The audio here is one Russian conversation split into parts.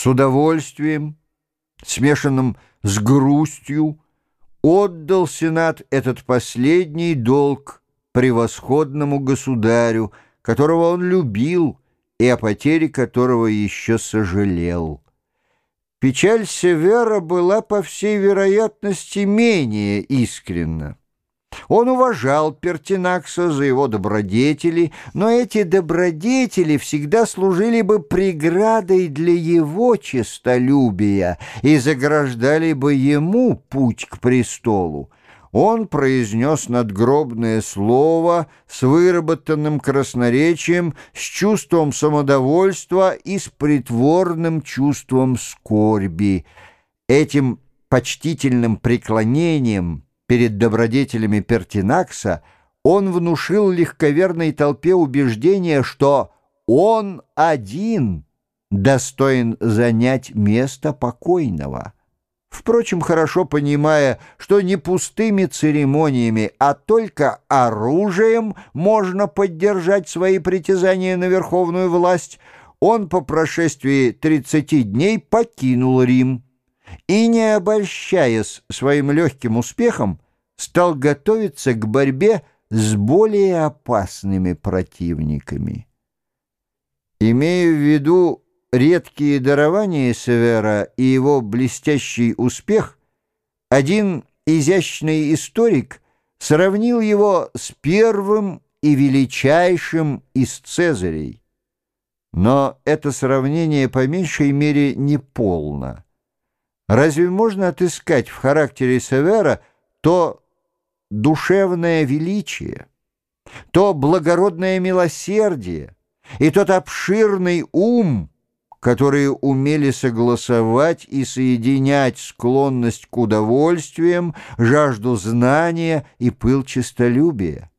с удовольствием, смешанным с грустью, отдал Сенат этот последний долг превосходному государю, которого он любил и о потере которого еще сожалел. Печаль Севера была, по всей вероятности, менее искренна. Он уважал Пертинакса за его добродетели, но эти добродетели всегда служили бы преградой для его честолюбия и заграждали бы ему путь к престолу. Он произнес надгробное слово с выработанным красноречием, с чувством самодовольства и с притворным чувством скорби. Этим почтительным преклонением – перед добродетелями Пертинакса, он внушил легковерной толпе убеждение, что он один достоин занять место покойного. Впрочем, хорошо понимая, что не пустыми церемониями, а только оружием можно поддержать свои притязания на верховную власть, он по прошествии 30 дней покинул Рим и, не обольщаясь своим легким успехом, стал готовиться к борьбе с более опасными противниками. Имея в виду редкие дарования Севера и его блестящий успех, один изящный историк сравнил его с первым и величайшим из Цезарей. Но это сравнение по меньшей мере не полно. Разве можно отыскать в характере Севера то душевное величие, то благородное милосердие и тот обширный ум, которые умели согласовать и соединять склонность к удовольствиям, жажду знания и пыл честолюбия.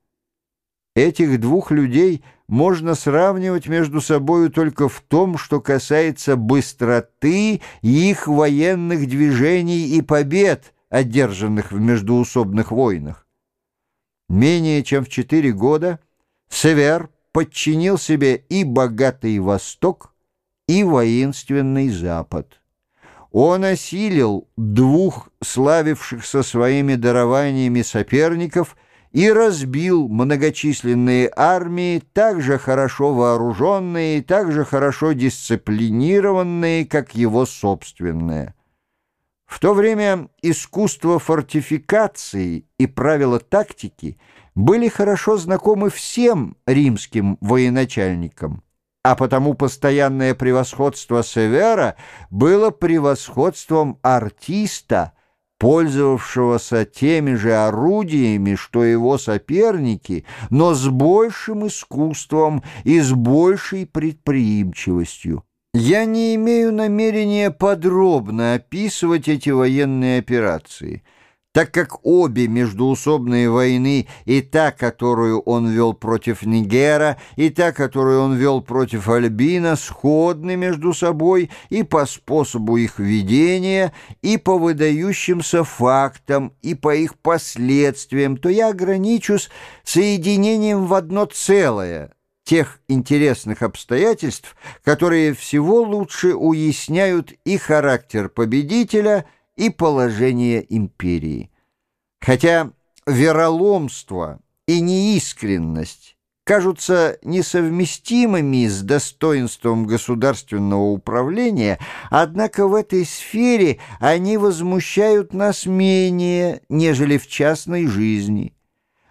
Этих двух людей можно сравнивать между собою только в том, что касается быстроты их военных движений и побед, одержанных в междуусобных войнах. Менее чем в четыре года Север подчинил себе и богатый Восток, и воинственный Запад. Он осилил двух славившихся своими дарованиями соперников – и разбил многочисленные армии, также хорошо вооруженные, также хорошо дисциплинированные, как его собственные. В то время искусство фортификации и правила тактики были хорошо знакомы всем римским военачальникам, а потому постоянное превосходство Севера было превосходством артиста – пользовавшегося теми же орудиями, что его соперники, но с большим искусством и с большей предприимчивостью. Я не имею намерения подробно описывать эти военные операции – так как обе междуусобные войны, и та, которую он вел против Нигера, и та, которую он вел против Альбина, сходны между собой и по способу их ведения, и по выдающимся фактам, и по их последствиям, то я ограничусь соединением в одно целое тех интересных обстоятельств, которые всего лучше уясняют и характер победителя – и положение империи. Хотя вероломство и неискренность кажутся несовместимыми с достоинством государственного управления, однако в этой сфере они возмущают нас менее, нежели в частной жизни.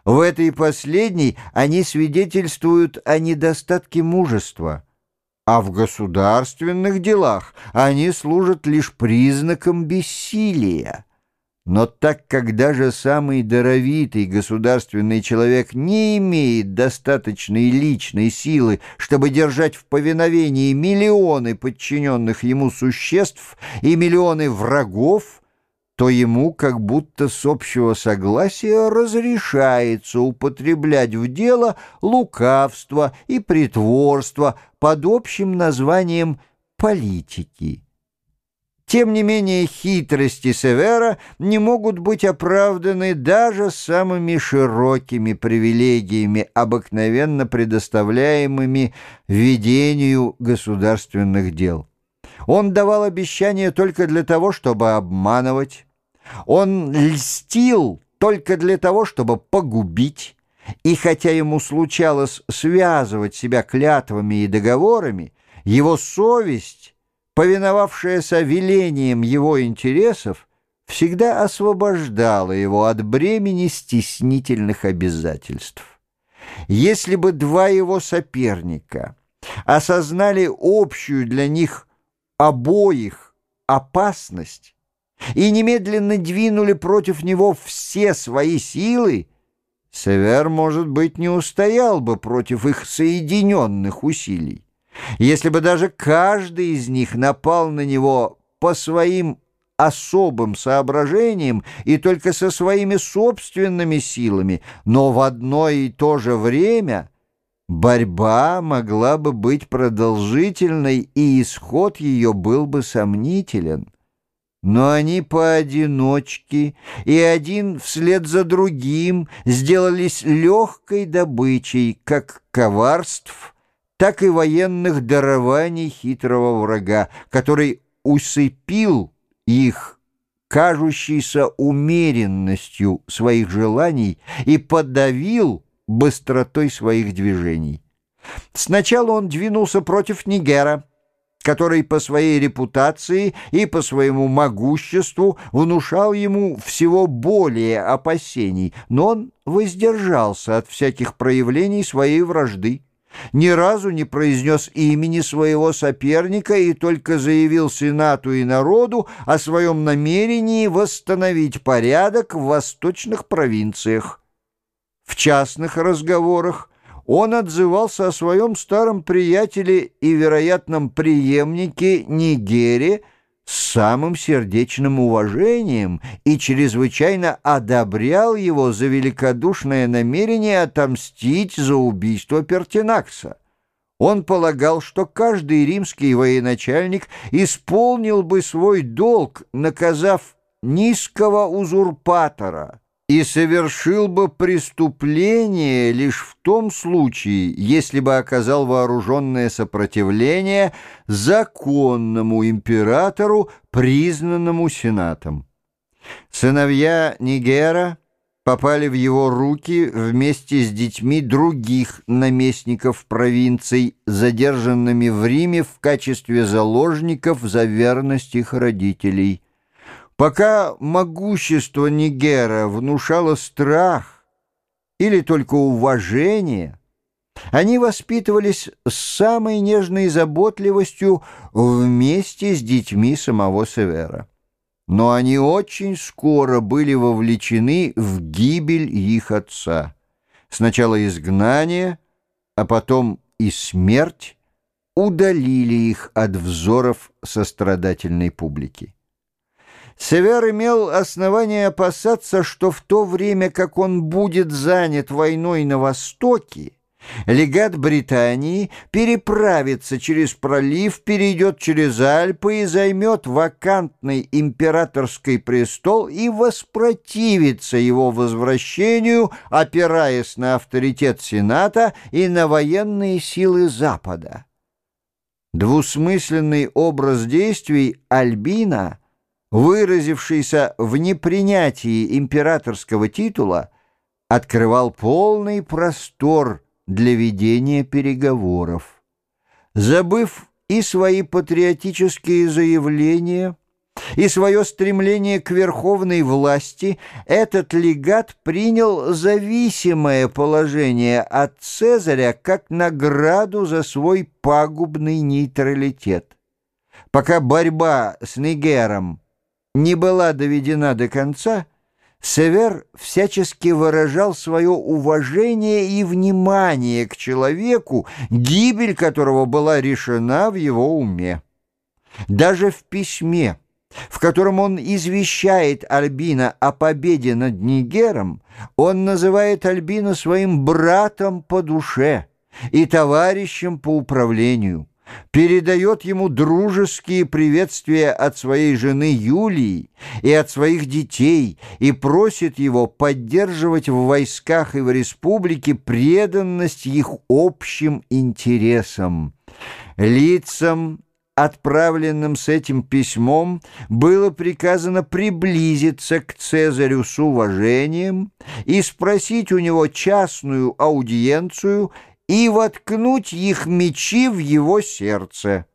В этой последней они свидетельствуют о недостатке мужества – а в государственных делах они служат лишь признаком бессилия. Но так как даже самый даровитый государственный человек не имеет достаточной личной силы, чтобы держать в повиновении миллионы подчиненных ему существ и миллионы врагов, то ему как будто с общего согласия разрешается употреблять в дело лукавство и притворство под общим названием политики. Тем не менее, хитрости Севера не могут быть оправданы даже самыми широкими привилегиями, обыкновенно предоставляемыми ведению государственных дел. Он давал обещания только для того, чтобы обманывать. Он льстил только для того, чтобы погубить. И хотя ему случалось связывать себя клятвами и договорами, его совесть, повиновавшаяся велениям его интересов, всегда освобождала его от бремени стеснительных обязательств. Если бы два его соперника осознали общую для них обоих опасность и немедленно двинули против него все свои силы, Север, может быть, не устоял бы против их соединенных усилий. Если бы даже каждый из них напал на него по своим особым соображениям и только со своими собственными силами, но в одно и то же время борьба могла бы быть продолжительной, и исход ее был бы сомнителен. Но они поодиночке и один вслед за другим сделались легкой добычей как коварств, так и военных дарований хитрого врага, который усыпил их кажущейся умеренностью своих желаний и подавил быстротой своих движений. Сначала он двинулся против Нигера, который по своей репутации и по своему могуществу внушал ему всего более опасений, но он воздержался от всяких проявлений своей вражды, ни разу не произнес имени своего соперника и только заявил Сенату и народу о своем намерении восстановить порядок в восточных провинциях. В частных разговорах он отзывался о своем старом приятеле и вероятном преемнике Нигере с самым сердечным уважением и чрезвычайно одобрял его за великодушное намерение отомстить за убийство Пертинакса. Он полагал, что каждый римский военачальник исполнил бы свой долг, наказав низкого узурпатора, и совершил бы преступление лишь в том случае, если бы оказал вооруженное сопротивление законному императору, признанному сенатом. Сыновья Нигера попали в его руки вместе с детьми других наместников провинций, задержанными в Риме в качестве заложников за верность их родителей – Пока могущество Нигера внушало страх или только уважение, они воспитывались с самой нежной заботливостью вместе с детьми самого Севера. Но они очень скоро были вовлечены в гибель их отца. Сначала изгнание, а потом и смерть удалили их от взоров сострадательной публики. Север имел основание опасаться, что в то время, как он будет занят войной на Востоке, легат Британии переправится через пролив, перейдет через Альпы и займет вакантный императорский престол и воспротивится его возвращению, опираясь на авторитет Сената и на военные силы Запада. Двусмысленный образ действий Альбина — выразившийся в непринятии императорского титула, открывал полный простор для ведения переговоров. Забыв и свои патриотические заявления, и свое стремление к верховной власти, этот легат принял зависимое положение от Цезаря как награду за свой пагубный нейтралитет. Пока борьба с Нигером не была доведена до конца, Север всячески выражал свое уважение и внимание к человеку, гибель которого была решена в его уме. Даже в письме, в котором он извещает Альбина о победе над Нигером, он называет Альбина своим братом по душе и товарищем по управлению передает ему дружеские приветствия от своей жены Юлии и от своих детей и просит его поддерживать в войсках и в республике преданность их общим интересам, лицам, отправленным с этим письмом, было приказано приблизиться к Цезарю с уважением и спросить у него частную аудиенцию и воткнуть их мечи в его сердце.